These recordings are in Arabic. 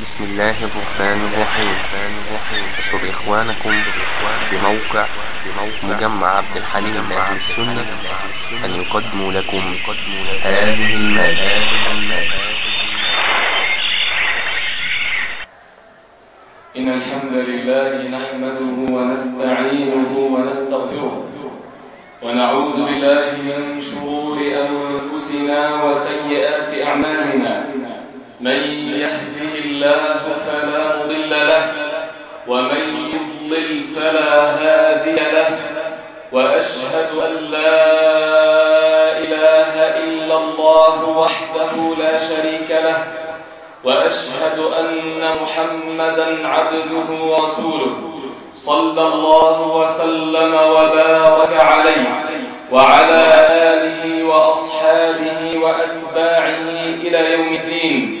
بسم الله الرحمن الرحيم. يسر إخوانكم بموقع مجمع عبد الحليم لأهل السنة أن يقدموا لكم هذه المادة. إن الحمد لله نحمده ونستعينه ونستغفره ونعوذ بالله من شرور أنفسنا وسيئات أعمالنا. من يهده الله فلا مضل له ومن يضلل فلا هادي له وأشهد أن لا إله إلا الله وحده لا شريك له وأشهد أن محمدا عبده ورسوله صلى الله وسلم وبارك عليه وعلى آله وأصحابه وأتباعه إلى يوم الدين.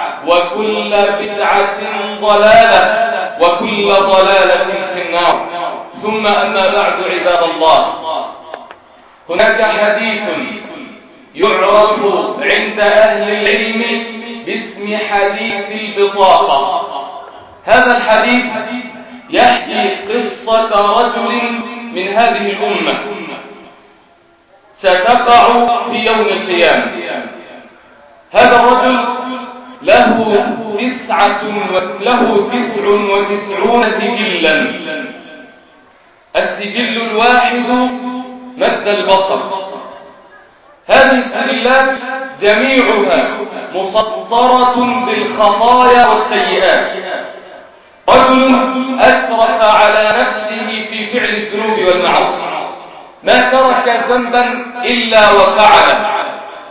وكل بدعة ضلالة وكل ضلالة في النار. ثم أما بعد عباد الله هناك حديث يعرف عند أهل العلم باسم حديث البطاقة. هذا الحديث يحكي قصة رجل من هذه الأمة. ستقع في يوم القيامة. هذا الرجل له تسعة له تسع وتسعون سجلا. السجل الواحد مد البصر. هذه السجلات جميعها مسطرة بالخطايا والسيئات. رجل أسرف على نفسه في فعل الذنوب والمعاصي. ما ترك ذنبا إلا وفعله.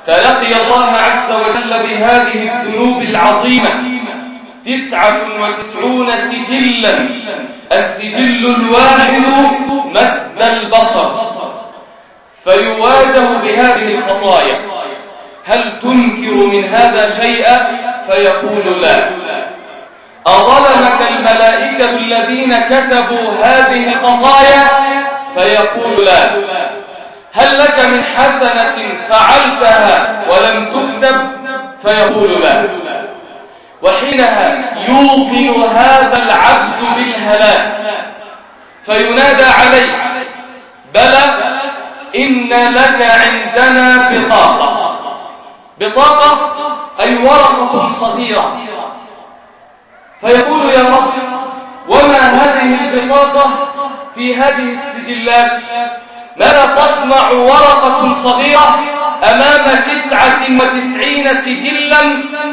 فلقي الله عز وجل بهذه الذنوب العظيمة. تسعة وتسعون سجلا. السجل الواحد مد البصر. فيواجه بهذه الخطايا. هل تنكر من هذا شيئا؟ فيقول لا. أظلمك الملائكة الذين كتبوا هذه الخطايا؟ فيقول لا. هل لك من حسنة فعلتها ولم تكتب؟ فيقول لا. وحينها يوقن هذا العبد بالهلاك فينادى عليه بلى إن لك عندنا بطاقة. بطاقة أي ورقة صغيرة. فيقول يا رب وما هذه البطاقة في هذه السجلات؟ ماذا تصنع ورقة صغيرة أمام تسعة وتسعين سجلا؟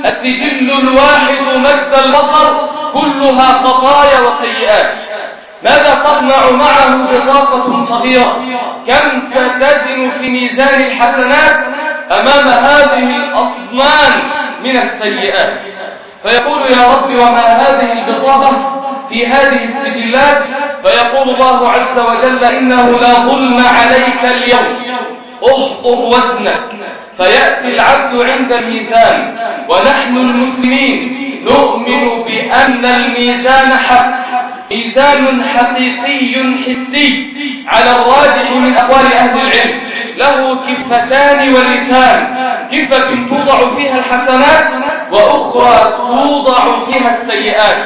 السجل الواحد مد البصر كلها خطايا وسيئات. ماذا تصنع معه بطاقة صغيرة؟ كم ستزن في ميزان الحسنات أمام هذه الأطمان من السيئات؟ فيقول يا رب وما هذه البطاقة؟ في هذه السجلات فيقول الله عز وجل إنه لا ظلم عليك اليوم. احضر وزنك فيأتي العبد عند الميزان ونحن المسلمين نؤمن بأن الميزان حق. ميزان حقيقي حسي على الراجح من أقوال أهل العلم. له كفتان ولسان كفة توضع فيها الحسنات وأخرى توضع فيها السيئات.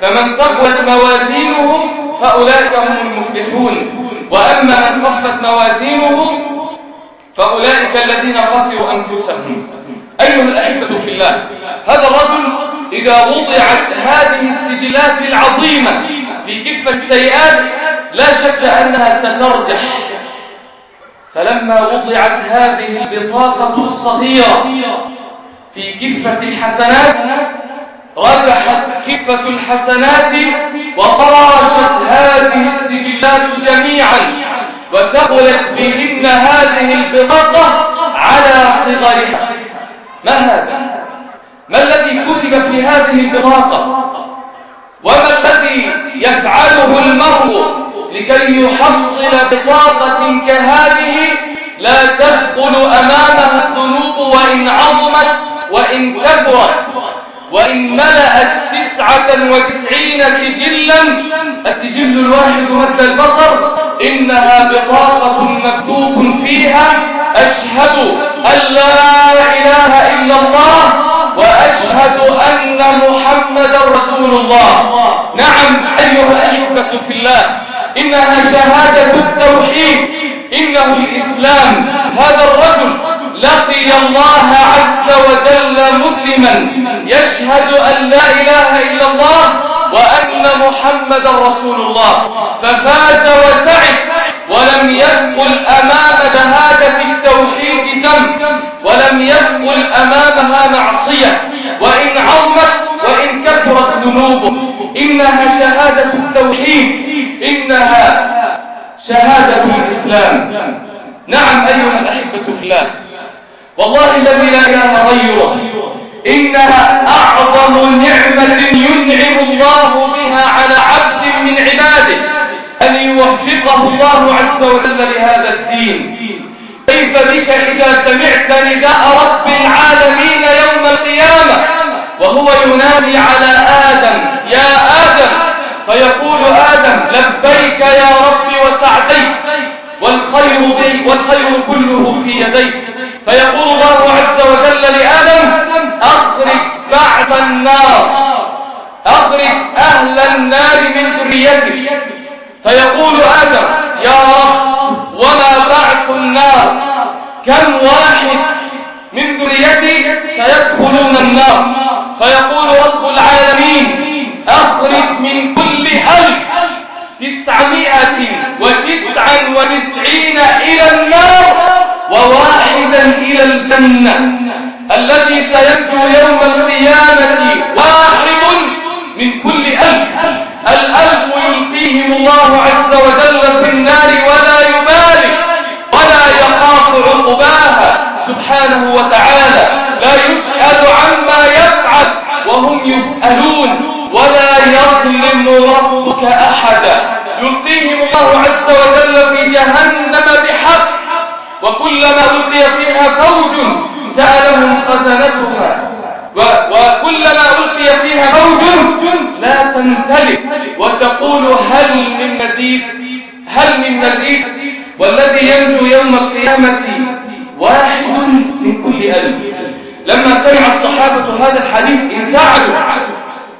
فمن ثقلت موازينه فأولئك هم المفلحون. وأما من خفت موازينه فأولئك الذين خسروا أنفسهم. أيها الأحبة في الله هذا الرجل إذا وضعت هذه السجلات العظيمة في كفة السيئات لا شك أنها سترجح. فلما وضعت هذه البطاقة الصغيرة في كفة الحسنات رجحت كفة الحسنات وطرشت هذه السجلات جميعا وثقلت بهن هذه البطاقة على صغرها ما هذا؟ ما الذي كتب في هذه البطاقة؟ وما الذي يفعله المرء لكي يحصل بطاقة كهذه لا تدخل أمامها الذنوب وإن عظمت وإن كثرت وإن ملأت تسعة وتسعين سجلا السجل الواحد مد البصر إنها بطاقة مكتوب فيها أشهد أن لا إله إلا الله وأشهد أن محمد رسول الله. نعم أيها الأحبة في الله إنها شهادة التوحيد إنه الإسلام هذا الرجل لقي الله عز وجل مسلما يشهد أن لا إله إلا الله وأن محمد رسول الله. ففاز وسعد ولم يدخل أمام شهادة التوحيد ذنب ولم يدخل أمامها معصية. وإن عظمت وإن كثرت ذنوبه. إنها شهادة التوحيد إنها شهادة الإسلام. نعم أيها الأحبة في الله. والله الذي لا إله غيره. إنها أعظم نعمة ينعم الله بها على عبد من عباده أن يوفقه الله عز وجل لهذا الدين. كيف بك إذا سمعت نداء رب العالمين يوم القيامة؟ وهو ينادي على آدم يا آدم. فيقول آدم لبيك يا رب وسعديك والخير, والخير كله في يديك. فيقول الله عز وجل لآدم أخرج بعد النار أخرج أهل النار من ذريتك. فيقول آدم يا رب وما بعث النار؟ كم واحد من ذريتي سيدخلون النار؟ فيقول رب العالمين أخرج من كل ألف تسعمائة وتسعا وتسعين إلى النار. إلى الجنة الذي سينجو يوم القيامة واحد من كل ألف. الألف يلقيهم الله عز وجل في النار ولا يبالي ولا يخاف عقباها. سبحانه وتعالى لا يسأل عما يفعل وهم يسألون ولا يظلم ربك أحدا. يلقيهم الله عز وجل في جهنم بحق وكلما ألقي فيها فوج سألهم خزنتها. وكلما ألقي فيها فوج لا تمتلك. وتقول هل من مزيد؟ هل من مزيد؟ والذي ينجو يوم القيامة واحد من كل ألف. لما سمع الصحابة هذا الحديث انفعلوا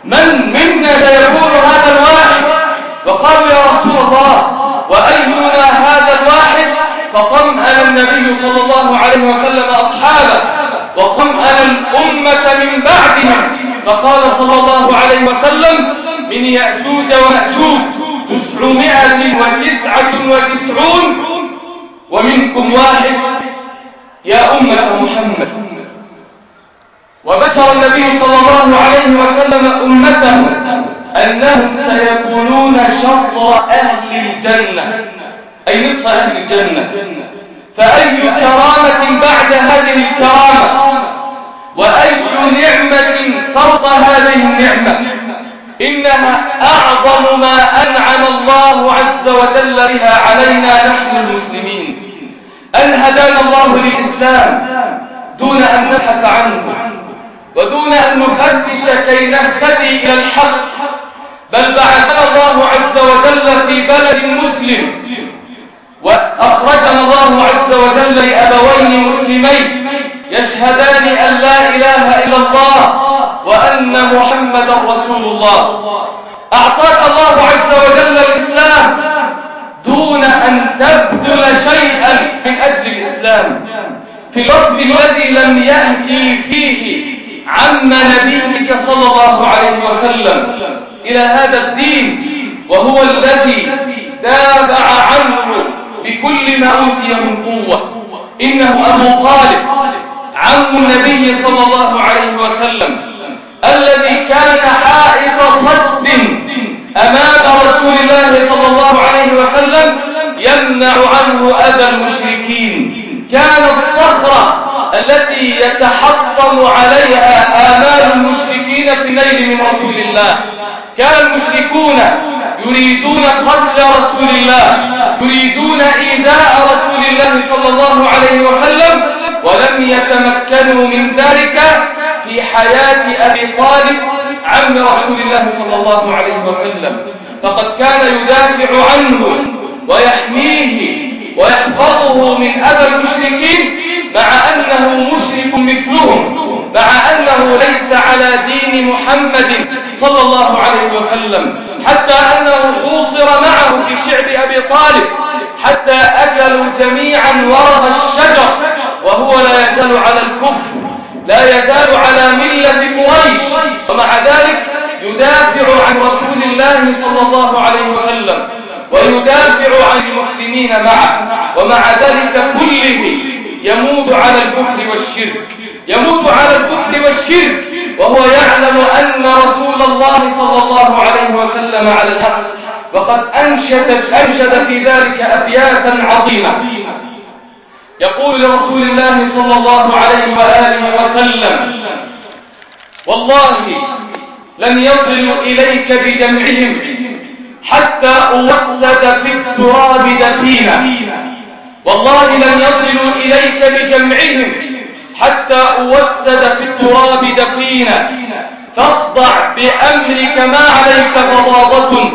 من منا سيكون هذا الواحد؟ وقالوا يا رسول الله فطمأن النبي صلى الله عليه وسلم أصحابه وطمأن الأمة من بعدهم. فقال صلى الله عليه وسلم من يأجوج ومأجوج تسعمائة وتسعة وتسعون ومنكم واحد. يا أمة محمد وبشر النبي صلى الله عليه وسلم أمته أنهم سيكونون شطر أهل الجنة أي نصف أهل الجنة. فأي كرامة بعد هذه الكرامة؟ وأي نعمة فوق هذه النعمة؟ إنها أعظم ما أنعم الله عز وجل بها علينا نحن المسلمين. أن هدانا الله للإسلام دون أن نبحث عنه ودون أن نفتش كي نهتدي إلى الحق بل بعثنا الله عز وجل في بلد مسلم وأخرجنا الله عز وجل لأبوين مسلمين يشهدان أن لا إله إلا الله وأن محمدا رسول الله. أعطاك الله عز وجل الإسلام دون أن تبذل شيئا من أجل الإسلام. في الوقت الذي لم يهدي فيه عم نبيك صلى الله عليه وسلم إلى هذا الدين وهو الذي دافع عنه بكل ما أوتي من قوة. إنه أبو طالب عم النبي صلى الله عليه وسلم الذي كان حائط صد أمام رسول الله صلى الله عليه وسلم يمنع عنه أذى المشركين. كان الصخرة التي يتحطم عليها آمال المشركين في الليل من رسول الله. كان المشركون يريدون قتل رسول الله يريدون إيذاء رسول الله صلى الله عليه وسلم ولم يتمكنوا من ذلك في حياة أبي طالب عم رسول الله صلى الله عليه وسلم. فقد كان يدافع عنه ويحميه ويحفظه من أذى المشركين مع أنه مشرك مثلهم مع أنه ليس على دين محمد صلى الله عليه وسلم. حتى أنه حوصر معه في شعب أبي طالب حتى أكلوا جميعا ورق الشجر وهو لا يزال على الكفر لا يزال على ملة قريش. ومع ذلك يدافع عن رسول الله صلى الله عليه وسلم ويدافع عن المسلمين معه. ومع ذلك كله يموت على الكفر والشرك يموت على الكفر والشرك. وهو يعلم أن رسول الله صلى الله عليه وسلم على الحق. وقد أنشد, أنشد في ذلك أبياتا عظيمة. يقول لرسول الله صلى الله عليه وآله وسلم والله لن يصلوا إليك بجمعهم حتى أوسد في التراب دفينا. والله لن يصلوا إليك بجمعهم حتى أوسد في التراب دفينا. فاصدع بأمرك ما عليك فضاضة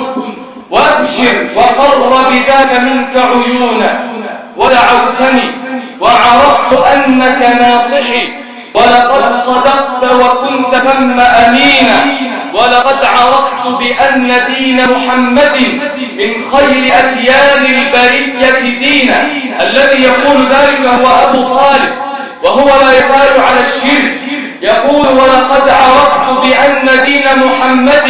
وأبشر وقر بذاك منك عيونا. ودعوتني وعرفت أنك ناصحي. ولقد صدقت وكنت ثم أمينا. ولقد عرفت بأن دين محمد من خير أديان البرية دينا. الذي يقول ذلك هو أبو طالب. وهو لا يقال على الشرك. يقول ولقد عرفت بأن دين محمد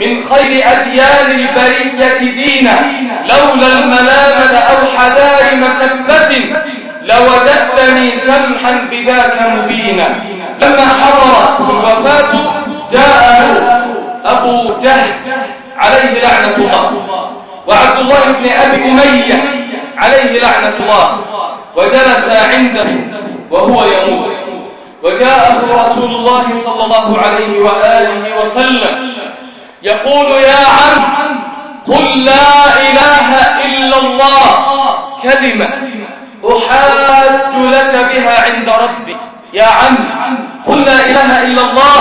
من خير أديان البرية دينا لولا الملامة أو حذار مسبة لودأتني سمحا بذاك مبينا. لما حضرت الوفاة جاءه أبو جهل عليه لعنة الله وعبد الله بن أبي أمية عليه لعنة الله وجلس عنده وهو يموت. وجاءه رسول الله صلى الله عليه وآله وسلم. يقول يا عم قل لا إله إلا الله. كلمة. أحاج لك بها عند ربي. يا عم قل لا إله إلا الله.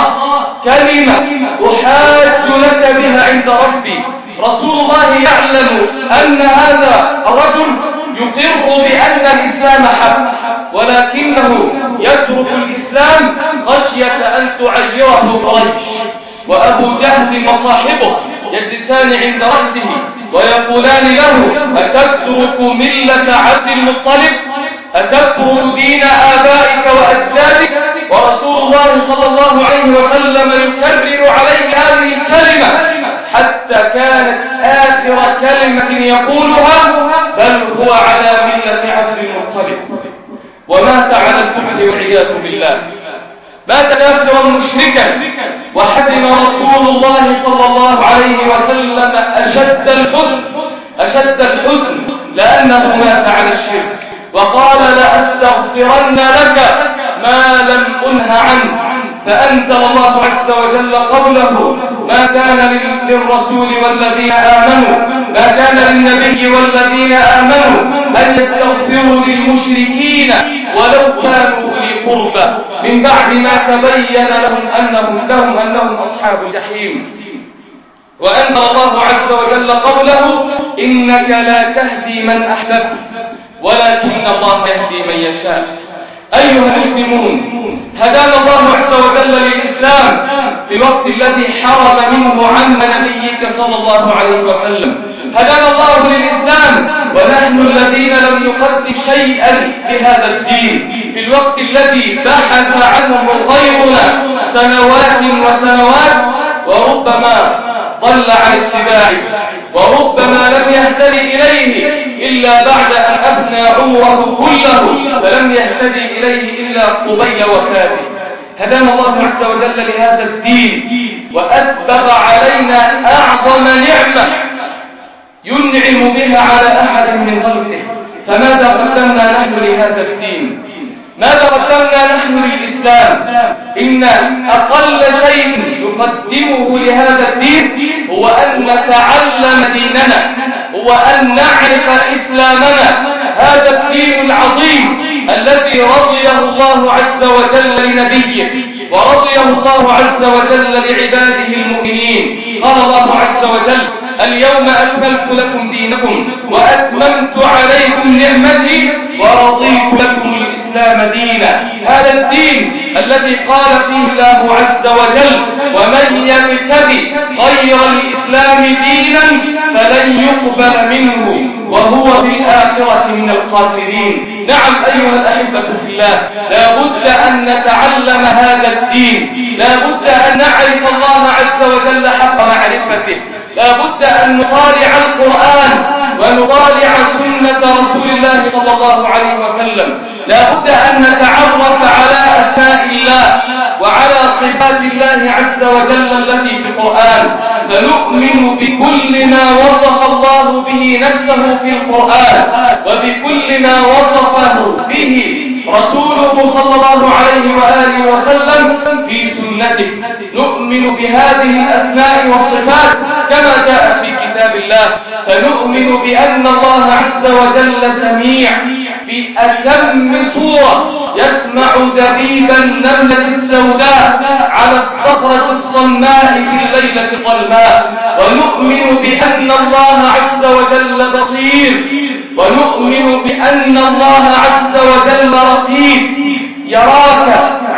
كلمة. أحاج لك بها عند ربي. رسول الله يعلم أن هذا الرجل يقر بأن الإسلام حق ولكنه يترك الإسلام خشية أن تعيره قريش. وأبو جهل وصاحبه يجلسان عند رأسه ويقولان له أتترك ملة عبد المطلب؟ أتكفر دين آبائك وأجدادك؟ ورسول الله صلى الله عليه وسلم يكرر عليه هذه الكلمة حتى كانت آخر كلمة يقولها بل هو على ملة عبد المطلب. ومات على الكفر والعياذ بالله. مات كافرا مشركا. وحزن رسول الله صلى الله عليه وسلم أشد الحزن. أشد الحزن لأنه مات على الشرك. وقال لأستغفرن لك ما لم أنه عنه. فأنزل الله عز وجل قوله ما كان للرسول والذين آمنوا ما كان للنبي والذين آمنوا أن يستغفروا للمشركين ولو كانوا أولي قربى. من بعد ما تبين لهم أنهم لهم أنهم أصحاب الجحيم. وأنزل الله عز وجل قوله إنك لا تهدي من أحببت ولكن الله يهدي من يشاء. أيها المسلمون هدانا الله عز وجل للإسلام في الوقت الذي حرم منه عن نبيك صلى الله عليه وسلم. هدانا الله للإسلام ونحن الذين لم نقدم شيئا لهذا الدين. في الوقت الذي بحث عنه غيرنا سنوات وسنوات وربما ضل عن اتباعه وربما لم يهتدي إليه إلا بعد أن أفنى عمره كله فلم يهتدي إليه إلا قبيل وفاته هدانا الله عز وجل لهذا الدين وأسبغ علينا أعظم نعمة ينعم بها على أحد من خلقه. فماذا قدمنا نحن لهذا الدين؟ ماذا قدمنا نحن للإسلام؟ إن أقل شيء نقدمه لهذا الدين هو أن نتعلم ديننا. هو أن نعرف إسلامنا. هذا الدين العظيم الذي رضيه الله عز وجل لنبيه ورضيه الله عز وجل لعباده المؤمنين. قال الله عز وجل اليوم أكملت لكم دينكم وأتممت عليكم نعمتي ورضيت لكم الإسلام دينا هذا الدين الذي قال فيه الله عز وجل ومن يبتغي غير الإسلام دينا فلن يقبل منه وهو في الآخرة من الخاسرين. نعم أيها الأحبة في الله لا بد أن نتعلم هذا الدين. لا بد أن نعرف الله عز وجل حق معرفته. لا بد أن نطالع القرآن ونطالع سنة رسول الله صلى الله عليه وسلم. لا بد أن نتعرف على أسماء الله وعلى صفات الله عز وجل التي في القرآن. فنؤمن بكل ما وصف الله به نفسه في القرآن وبكل ما وصفه به رسوله صلى الله عليه وآله وسلم في سنته. نؤمن بهذه الأسماء والصفات كما جاء في كتاب الله فنؤمن بأن الله عز وجل سميع في أتم صورة يسمع دبيب النملة السوداء على الصخرة الصماء في الليلة الظلماء ونؤمن بأن الله عز وجل بصير. ونؤمن بأن الله عز وجل رقيب. يراك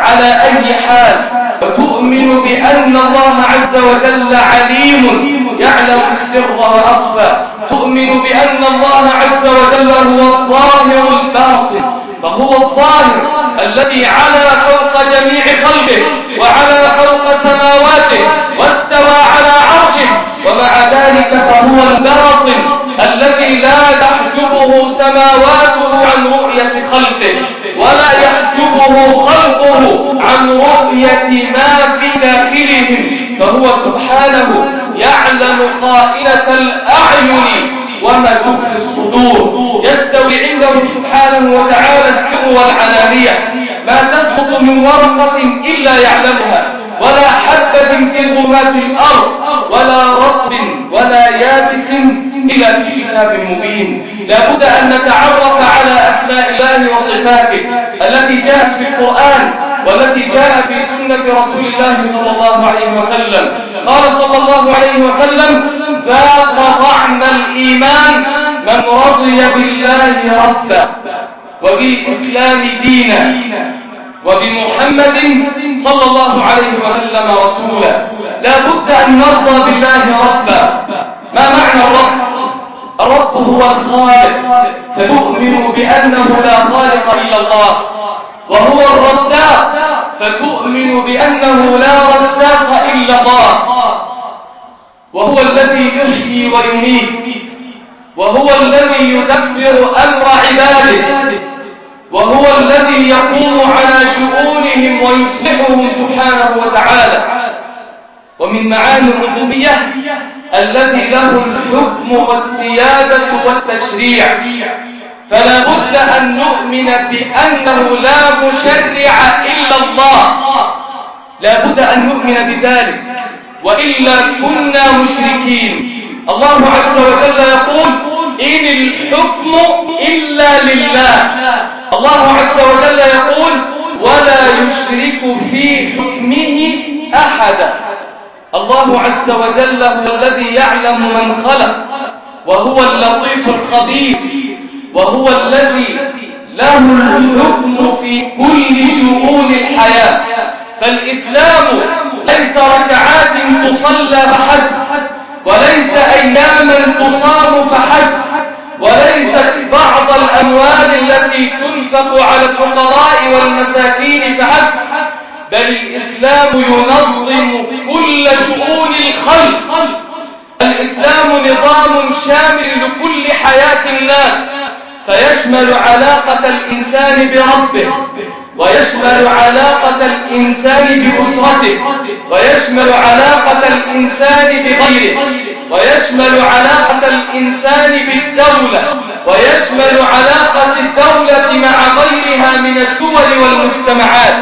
على أي حال. وتؤمن بأن الله عز وجل عليم. يعلم السر وأخفى تؤمن بأن الله عز وجل هو الظاهر الباطن فهو الظاهر الذي على فوق جميع خلقه وعلى فوق سماواته واستوى على عرشه ومع ذلك فهو الباطن الذي لا تحجبه سماواته عن رؤية خلقه ولا يحجبه خلقه عن رؤية ما داخلهم فهو سبحانه يعلم خائنة الأعين وما تخفي الصدور. يستوي عنده سبحانه وتعالى السر والعلانية. ما تسقط من ورقة إلا يعلمها ولا حبة في ظلمات الأرض ولا رطب ولا يابس إلا في كتاب مبين. لا بد أن نتعرف على أسماء الله وصفاته التي جاءت في القرآن والتي جاءت في سنة رسول الله صلى الله عليه وسلم. قال صلى الله عليه وسلم ذاق طعم الإيمان من رضي بالله ربا وبالإسلام دينا وبمحمد صلى الله عليه وسلم رسولا لا بد أن نرضى بالله ربا ما معنى الرب؟ الرب هو الخالق فتؤمن بأنه لا خالق إلا الله. وهو الرزاق فتؤمن بأنه لا رزاق إلا الله. وهو الذي يحيي ويميت. وهو الذي يدبر أمر عباده. وهو الذي يقوم على شؤونهم ويصلحهم سبحانه وتعالى. ومن معاني الربوبية الذي له الحكم والسيادة والتشريع. فلا بد أن نؤمن بأنه لا مشرع إلا الله. لا بد أن نؤمن بذلك. وإلا كنا مشركين. الله عز وجل يقول إن الحكم إلا لله. الله عز وجل يقول ولا يشرك في حكمه أحدا الله عز وجل هو الذي يعلم من خلق وهو اللطيف الخبير. وهو الذي له الحكم في كل شؤون الحياة. فالإسلام ليس ركعات تصلى فحسب وليس أياما تصام فحسب وليست بعض الأموال التي تنفق على الفقراء والمساكين فحسب بل الإسلام ينظم كل شؤون الخلق. الإسلام نظام شامل لكل حياة الناس. فيشمل علاقة الإنسان بربه ويشمل علاقة الإنسان بأسرته ويشمل علاقة الإنسان بغيره ويشمل علاقة الإنسان بالدولة ويشمل علاقة الدولة مع غيرها من الدول والمجتمعات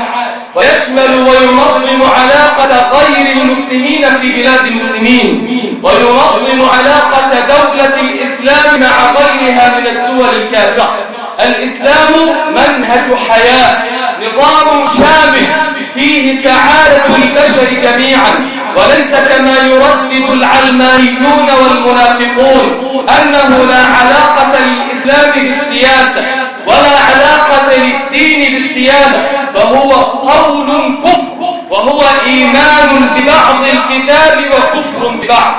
ويشمل وينظم علاقة غير المسلمين في بلاد المسلمين. وينظم علاقة دولة الإسلام مع غيرها من الدول الكافرة الإسلام منهج حياة نظام شامل فيه سعادة البشر جميعا. وليس كما يردد العلمانيون والمنافقون أنه لا علاقة للإسلام بالسياسة ولا علاقة للدين بالسياسة فهو قول كفر. وهو إيمان ببعض الكتاب وكفر ببعض.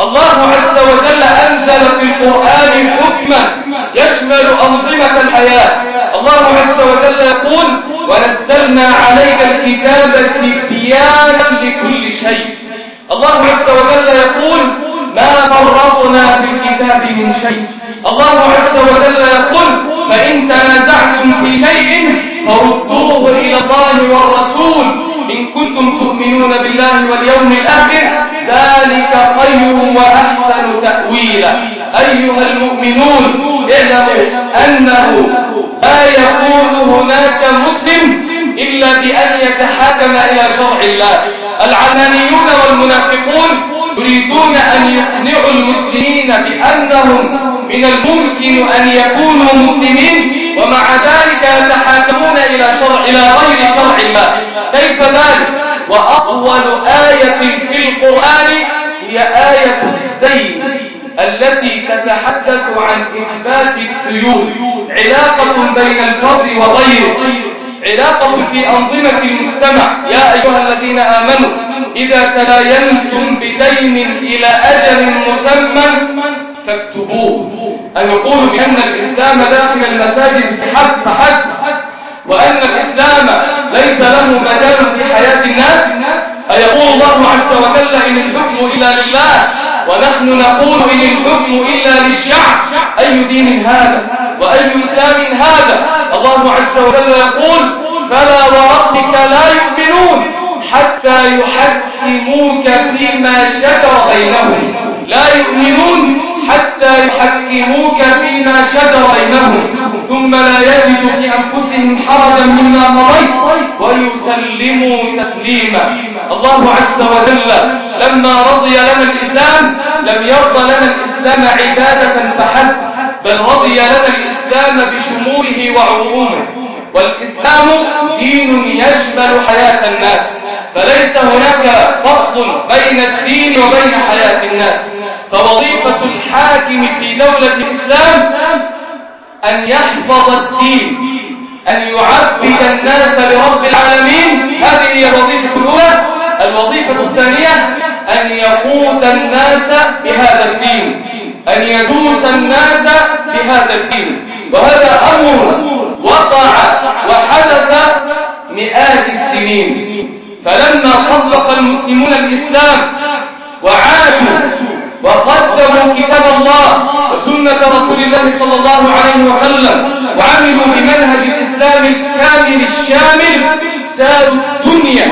الله عز وجل أنزل في القرآن حكما يشمل أنظمة الحياة. الله عز وجل يقول ونزلنا عليك الكتاب تبيانا لكل شيء. الله عز وجل يقول ما فرطنا في الكتاب من شيء. الله عز وجل يقول فإن تنازعتم في شيء فردوه إلى الله والرسول. إن كنتم تؤمنون بالله واليوم الآخر ذلك خير وأحسن تأويلا. أيها المؤمنون اعلموا أنه لا يكون هناك مسلم إلا بأن يتحاكم إلى شرع الله. العلمانيون والمنافقون يريدون أن يقنعوا المسلمين بأنهم من الممكن أن يكونوا مسلمين ومع ذلك يتحاكمون إلى شرع إلى غير شرع الله. كيف ذلك؟ وأطول آية في القرآن هي آية الدين التي تتحدث عن إثبات الديون. علاقة بين الفرد وغيره. علاقة في أنظمة المجتمع. يا أيها الذين آمنوا إذا تلاينتم بدين إلى أجل مسمى فاكتبوه. أن يقولوا بأن الإسلام داخل المساجد حسب حسب وأن الإسلام ليس له مجال في حياة الناس أيقول الله عز وجل إن الحكم إلا لله ونحن نقول إن الحكم إلا للشعب أي دين هذا؟ وأي إسلام هذا؟ الله عز وجل يقول فلا وربك لا يؤمنون حتى يحكموك فيما شجر بينهم لا يؤمنون حتى يحكموك فيما شجر بينهم. ثم لا يجد في أنفسهم حرجا مما قضيت ويسلموا تسليما. الله عز وجل لما رضي لنا الإسلام لم يرضى لنا الإسلام عبادة فحسب بل رضي لنا الإسلام بشموله وعمومه. والإسلام دين يشمل حياة الناس فليس هناك فصل بين الدين وبين حياة الناس. فوظيفة الحاكم في دولة الإسلام أن يحفظ الدين أن يعبد الناس لرب العالمين. هذه هي الوظيفة الأولى. الوظيفة الثانية أن يقود الناس بهذا الدين أن يدوس الناس بهذا الدين. وهذا أمر وقع وحدث مئات السنين. فلما طبق المسلمون الإسلام وعاشوا وقدموا كتاب الله وسنة رسول الله صلى الله عليه وسلم وعملوا بمنهج الإسلام الكامل الشامل سادوا الدنيا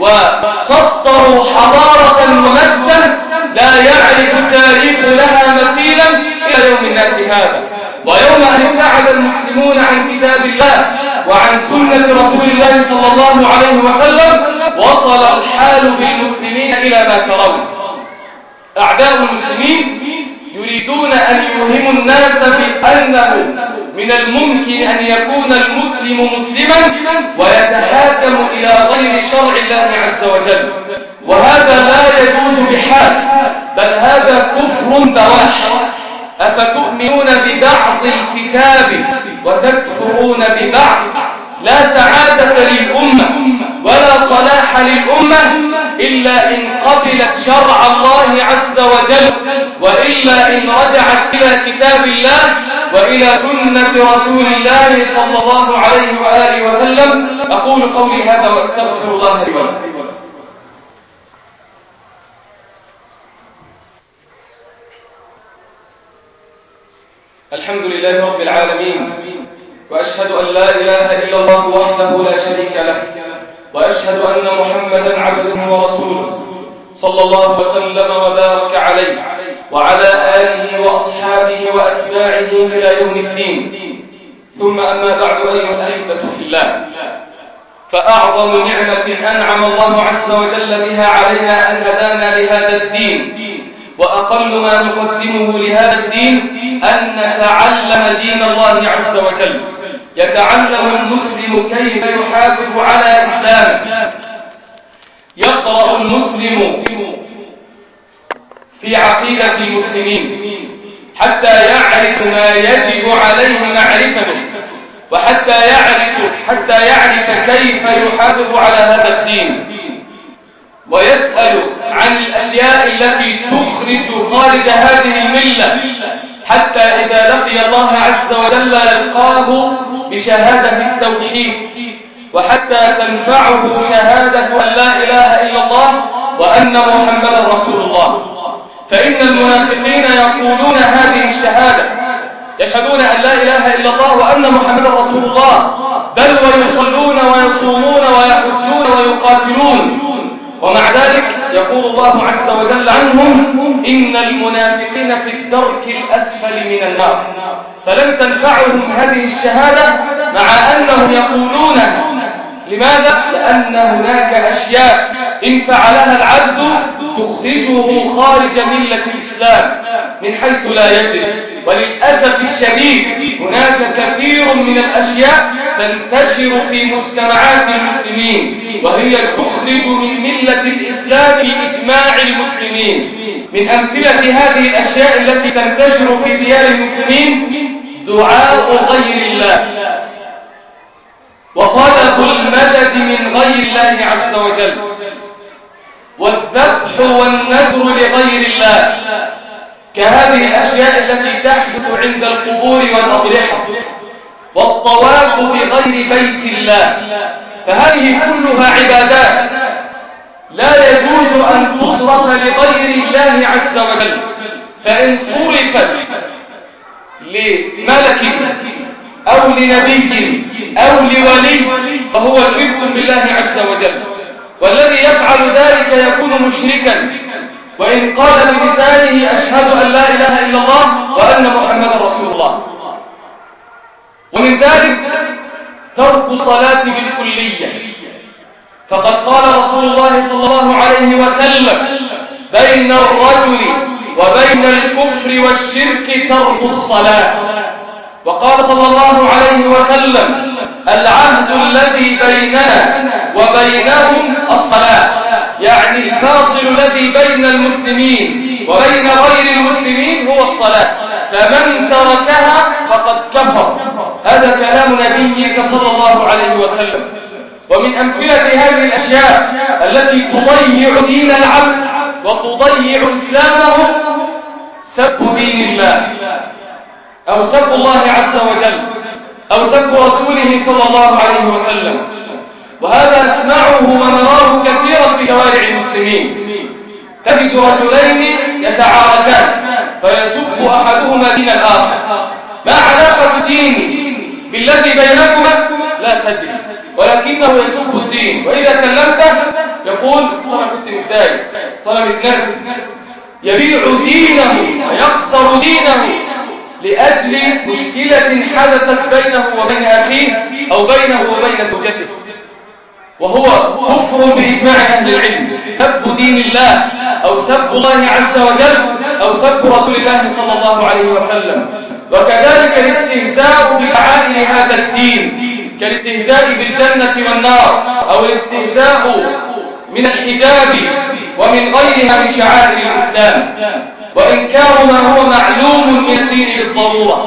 وسطروا حضارة ومجدا لا يعرف التاريخ لها مثيلا إلى يوم الناس هذا. ويوم أن ابتعد المسلمون عن كتاب الله وعن سنة رسول الله صلى الله عليه وسلم وصل الحال بالمسلمين إلى ما ترون. أعداء المسلمين يريدون أن يوهموا الناس بأنه من الممكن أن يكون المسلم مسلما ويتحاكم إلى غير شرع الله عز وجل. وهذا لا يجوز بحال بل هذا كفر بواح أفتؤمنون ببعض الكتاب وتكفرون ببعض؟ لا سعادة للأمة ولا صلاح للأمة. إلا إن قبلت شرع الله عز وجل وإلا إن رجعت إلى كتاب الله وإلى سنة رسول الله صلى الله عليه وآله وسلم. أقول قولي هذا وأستغفر الله لي ولكم. الحمد لله رب العالمين وأشهد أن لا إله إلا الله وحده لا شريك له. وأشهد أن محمدا عبده ورسوله صلى الله وسلم وبارك عليه وعلى آله وأصحابه وأتباعه إلى يوم الدين. ثم أما بعد أيها الأحبة في الله فأعظم نعمة أنعم الله عز وجل بها علينا أن هدانا لهذا الدين وأقل ما نقدمه لهذا الدين أن نتعلم دين الله عز وجل. يتعلم المسلم كيف يحافظ على إسلامه يقرأ المسلم في عقيدة المسلمين حتى يعرف ما يجب عليه معرفته وحتى يعرف حتى يعرف كيف يحافظ على هذا الدين. ويسأل عن الأشياء التي تخرج خارج هذه الملة حتى إذا لقي الله عز وجل يلقاه بشهادة التوحيد وحتى تنفعه شهادة أن لا إله إلا الله وأن محمدا رسول الله. فإن المنافقين يقولون هذه الشهادة يشهدون أن لا إله إلا الله وأن محمدا رسول الله بل ويصلون ويصومون ويحجون ويقاتلون. ومع ذلك يقول الله عز وجل عنهم إن المنافقين في الدرك الأسفل من النار. فلن تنفعهم هذه الشهادة مع أنهم يقولونها لماذا؟ لأن هناك أشياء إن فعلها العبد تخرجه خارج ملة الإسلام من حيث لا يدري وللأسف الشديد هناك كثير من الأشياء تنتشر في مجتمعات المسلمين وهي تخرج من ملة الإسلام إجماع المسلمين من أمثلة هذه الأشياء التي تنتشر في ديار المسلمين دعاء غير الله. وطلب المدد من غير الله عز وجل. والذبح والنذر لغير الله. كهذه الأشياء التي تحدث عند القبور والأضرحة. والطواف بغير بيت الله. فهذه كلها عبادات. لا يجوز أن تصرف لغير الله عز وجل. فإن صرفت لملك أو لنبي أو لولي فهو شرك بالله عز وجل. والذي يفعل ذلك يكون مشركا. وإن قال بلسانه أشهد أن لا إله إلا الله وأن محمدا رسول الله. ومن ذلك ترك الصلاة بالكلية. فقد قال رسول الله صلى الله عليه وسلم بين الرجل وبين الكفر والشرك ترك الصلاة. وقال صلى الله عليه وسلم العهد الذي بيننا وبينهم الصلاة. يعني الفاصل الذي بين المسلمين وبين غير المسلمين هو الصلاة. فمن تركها فقد كفر. هذا كلام نبيك صلى الله عليه وسلم. ومن أمثلة هذه الأشياء التي تضيع دين العبد وتضيع إسلامه سب دين الله. أو سب الله عز وجل. أو سب رسوله صلى الله عليه وسلم. وهذا نسمعه ونراه كثيرا في شوارع المسلمين. تجد رجلين يتعارضان فيسب أحدهما دين الآخر. ما علاقة الدين بالذي بينكما لا تدري ولكنه يسب الدين. وإذا كلمته يقول صنع كنت متضايق صنع متنرفز يبيع دينه ويقصر دينه لأجل مشكلة حدثت بينه وبين أخيه أو بينه وبين زوجته. وهو كفر بإجماع أهل العلم. سب دين الله أو سب الله عز وجل أو سب رسول الله صلى الله عليه وسلم. وكذلك الاستهزاء بشعائر هذا الدين كالاستهزاء بالجنة والنار أو الاستهزاء من الحجاب ومن غيرها من شعائر الإسلام. وإنكار ما هو معلوم من الدين بالضرورة.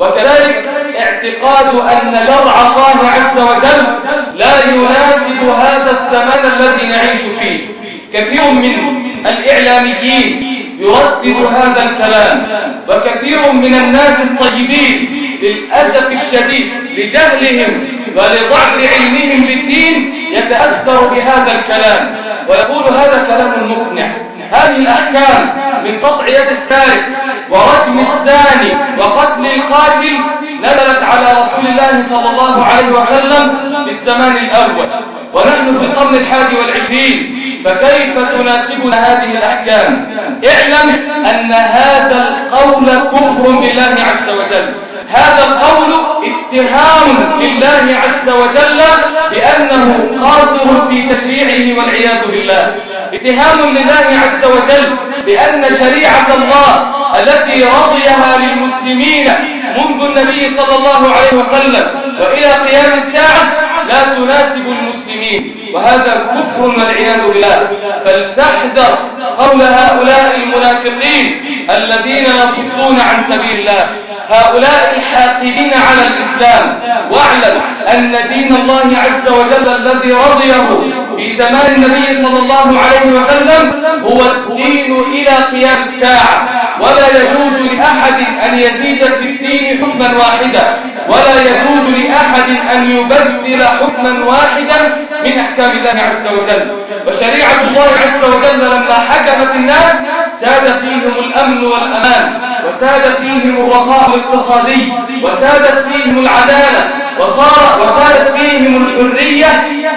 وكذلك اعتقاد أن شرع الله عز وجل لا يناسب هذا الزمان الذي نعيش فيه. كثير من الإعلاميين يردد هذا الكلام. وكثير من الناس الطيبين للأسف الشديد لجهلهم ولضعف علمهم بالدين يتأثر بهذا الكلام. ويقول هذا كلام مقنع. هذه الأحكام من قطع يد السارق ورجم الزاني وقتل القاتل نزلت على رسول الله صلى الله عليه وسلم في الزمان الأول. ونحن في القرن الحادي والعشرين. فكيف تناسبنا هذه الأحكام؟ اعلم أن هذا القول كفر بالله عز وجل. هذا القول اتهام لله عز وجل بأنه قاصر في تشريعه والعياذ بالله. اتهام لله عز وجل بأن شريعة الله التي رضيها للمسلمين منذ النبي صلى الله عليه وسلم وإلى قيام الساعة لا تناسب المسلمين. وهذا كفر والعياذ بالله. فلتحذر قول هؤلاء المنافقين الذين يصدون عن سبيل الله. هؤلاء الحاقدين على الإسلام. واعلم أن دين الله عز وجل الذي رضيه في زمان النبي صلى الله عليه وسلم هو الدين إلى قيام الساعة. ولا يجوز لأحد أن يزيد في الدين حكما واحدا. ولا يجوز لأحد أن يبدل حكما واحدا من أحكام الله عز وجل. وشريعة الله عز وجل لما حكمت الناس ساد فيهم الأمن والأمان وساد فيهم الرخاء الاقتصادي وسادت فيهم العدالة وصار وسادت فيهم الحرية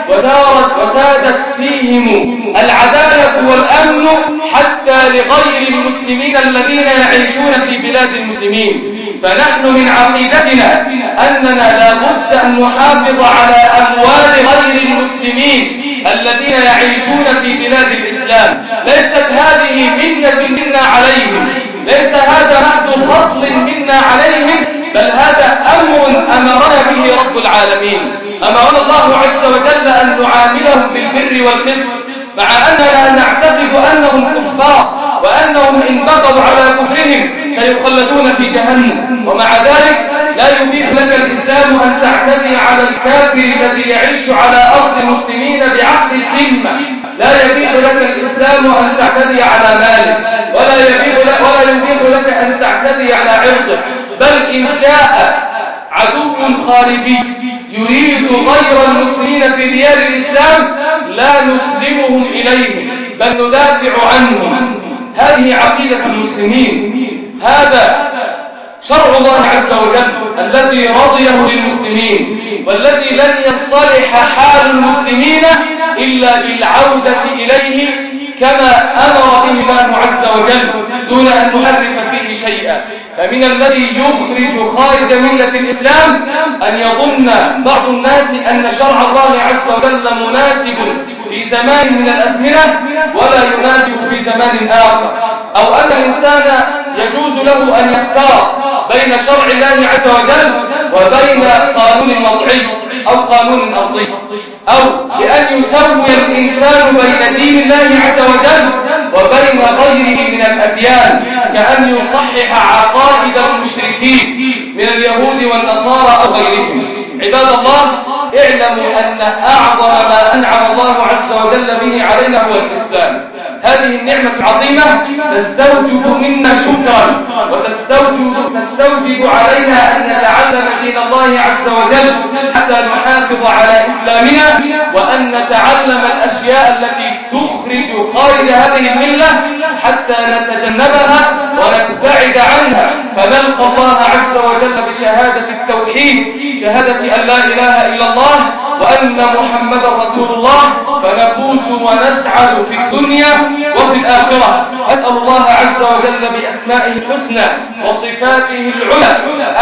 وسارت وسادت فيهم العدالة والأمن حتى لغير المسلمين الذين يعيشون في بلاد المسلمين. فنحن من عقيدتنا أننا لا بد أن نحافظ على أموال غير المسلمين الذين يعيشون في بلاد الإسلام. ليست هذه منة منا عليهم. ليس هذا محض فضل منا عليهم بل هذا أمر أمرنا به رب العالمين. أمرنا الله عز وجل أن نعاملهم بالبر والقسط مع أننا نعتقد أنهم كفار وأنهم إن بقوا على كفرهم سيخلدون في جهنم. ومع ذلك لا يبيح لك الإسلام أن تعتدي على الكافر الذي يعيش على أرض المسلمين بعقد الذمة. لا يبيح لك الإسلام أن تعتدي على مالك ولا يبيح لك, ولا يبيح لك أن تعتدي على عرضك بل إن جاء عدو خارجي يريد غير المسلمين في ديار الإسلام لا نسلمهم إليهم بل ندافع عنهم. هذه عقيدة المسلمين. هذا شرع الله عز وجل الذي رضيه للمسلمين والذي لن يصلح حال المسلمين إلا بالعودة إليه كما أمر به الله عز وجل دون أن نحرف فيه شيئا. فمن الذي يخرج خارج ملة الإسلام أن يظن بعض الناس أن شرع الله عز وجل مناسب في زمان من الأزمنة ولا يناسب في زمان آخر. أو أن الإنسان يجوز له أن يختار بين شرع الله عز وجل وبين قانون وضعي أو قانون أرضي أو بأن يسوي الإنسان بين دين الله عز وجل وبين غيره من الأديان كأن يصحح عقائد المشركين من اليهود والنصارى أو غيرهم. عباد الله اعلموا أن أعظم ما أنعم الله عز وجل به علينا هو الإسلام. هذه النعمة العظيمة تستوجب منا شكرا وتستوجب تستوجب علينا أن نتعلم دين الله عز وجل حتى نحافظ على إسلامنا وأن نتعلم الأشياء التي تخرج خارج هذه الملة حتى نتجنبها ونبتعد عنها. فنلقى الله عز وجل بشهادة التوحيد شهادة أن لا إله إلا الله وأن محمد رسول الله فنفوز ونسعد في الدنيا وفي الآخرة. أسأل الله عز وجل بأسمائه الحسنى وصفاته العلى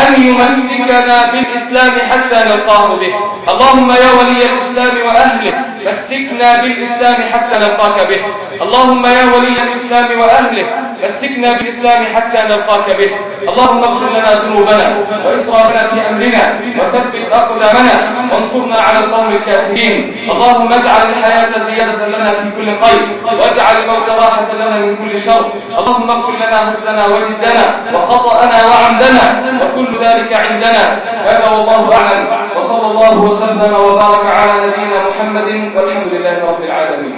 أن يمسكنا بالإسلام حتى نلقاه به. اللهم يا ولي الإسلام وأهله مسكنا بالإسلام حتى نلقاك به. اللهم يا ولي الإسلام وأهله مسكنا بالإسلام حتى نلقاك به. اللهم اغفر لنا ذنوبنا وإسرافنا في أمرنا وثبت أقدامنا وانصرنا على القوم الكافرين. اللهم اجعل الحياة زيادة لنا في كل خير واجعل الموت راحة لنا من كل شر. اللهم اغفر لنا هزلنا وجدنا وخطأنا وعمدنا وكل ذلك عندنا. هذا والله أعلم. وصلى الله وسلم وبارك على نبينا محمد والحمد لله رب العالمين.